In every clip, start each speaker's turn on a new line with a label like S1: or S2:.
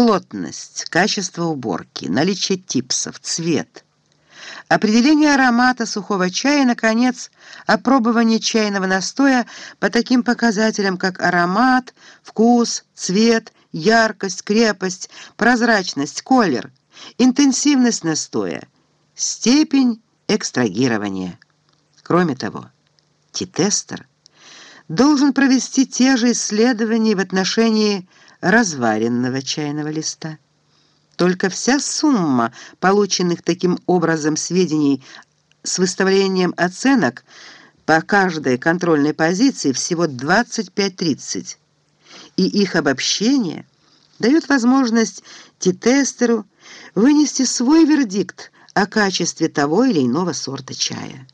S1: плотность, качество уборки, наличие типсов, цвет, определение аромата сухого чая и, наконец, опробование чайного настоя по таким показателям, как аромат, вкус, цвет, яркость, крепость, прозрачность, колер, интенсивность настоя, степень экстрагирования. Кроме того, титестер должен провести те же исследования в отношении разваренного чайного листа. Только вся сумма полученных таким образом сведений с выставлением оценок по каждой контрольной позиции всего 25-30, и их обобщение дает возможность тетестеру вынести свой вердикт о качестве того или иного сорта чая.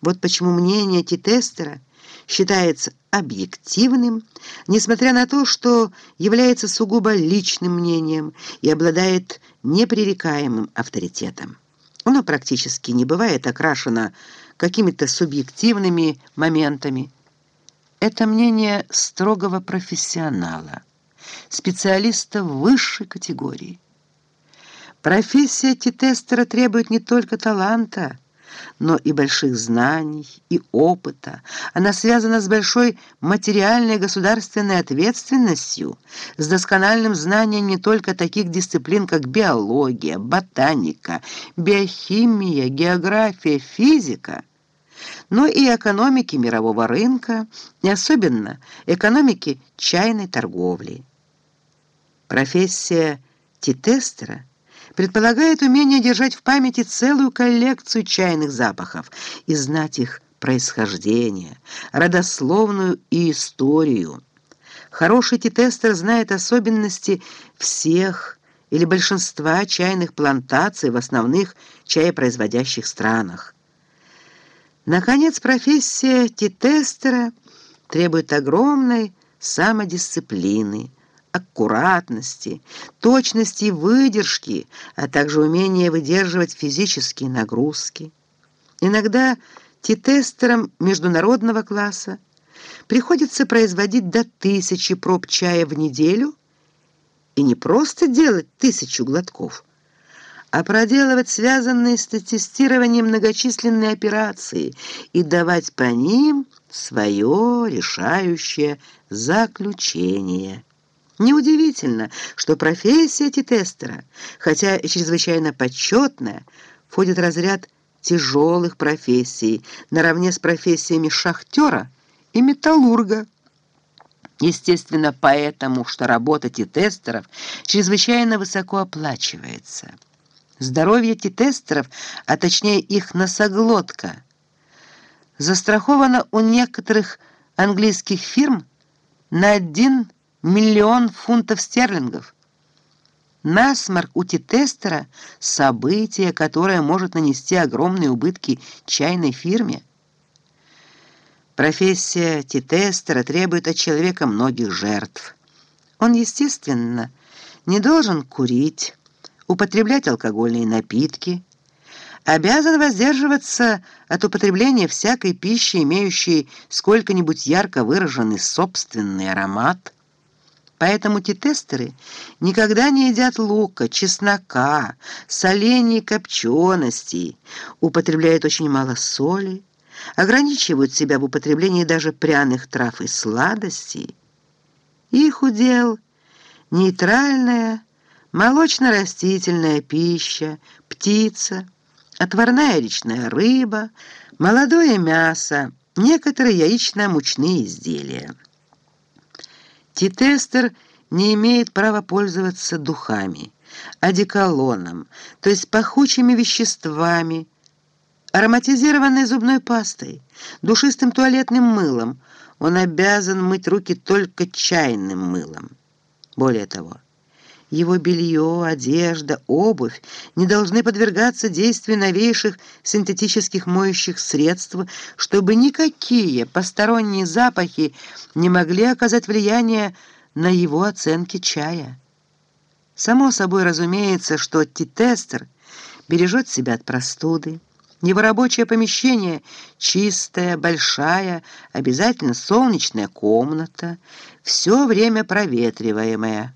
S1: Вот почему мнение тетестера считается объективным, несмотря на то, что является сугубо личным мнением и обладает непререкаемым авторитетом. Оно практически не бывает окрашено какими-то субъективными моментами. Это мнение строгого профессионала, специалиста высшей категории. Профессия тетестера требует не только таланта, но и больших знаний, и опыта. Она связана с большой материальной государственной ответственностью, с доскональным знанием не только таких дисциплин, как биология, ботаника, биохимия, география, физика, но и экономики мирового рынка, и особенно экономики чайной торговли. Профессия титестера – предполагает умение держать в памяти целую коллекцию чайных запахов и знать их происхождение, родословную и историю. Хороший тетестер знает особенности всех или большинства чайных плантаций в основных чаепроизводящих странах. Наконец, профессия тетестера требует огромной самодисциплины, аккуратности, точности выдержки, а также умения выдерживать физические нагрузки. Иногда тетестерам международного класса приходится производить до тысячи проб чая в неделю и не просто делать тысячу глотков, а проделывать связанные с тестированием многочисленные операции и давать по ним свое решающее заключение. Неудивительно, что профессия тетестера, хотя и чрезвычайно почетная, входит в разряд тяжелых профессий, наравне с профессиями шахтера и металлурга. Естественно, поэтому, что работа тетестеров чрезвычайно высоко оплачивается. Здоровье тетестеров, а точнее их носоглотка, застраховано у некоторых английских фирм на один миллион фунтов стерлингов. Насморк у тетестера – событие, которое может нанести огромные убытки чайной фирме. Профессия тетестера требует от человека многих жертв. Он, естественно, не должен курить, употреблять алкогольные напитки, обязан воздерживаться от употребления всякой пищи, имеющей сколько-нибудь ярко выраженный собственный аромат, Поэтому тетестеры никогда не едят лука, чеснока, солений копченостей, употребляют очень мало соли, ограничивают себя в употреблении даже пряных трав и сладостей. Их удел нейтральная, молочно-растительная пища, птица, отварная речная рыба, молодое мясо, некоторые яично-мучные изделия. Титестер не имеет права пользоваться духами, одеколоном, то есть пахучими веществами, ароматизированной зубной пастой, душистым туалетным мылом. Он обязан мыть руки только чайным мылом. Более того, его белье, одежда, обувь не должны подвергаться действию новейших синтетических моющих средств, чтобы никакие посторонние запахи не могли оказать влияние на его оценки чая. Само собой разумеется, что титестер бережет себя от простуды. Его рабочее помещение чистая, большая, обязательно солнечная комната, все время проветриваемая.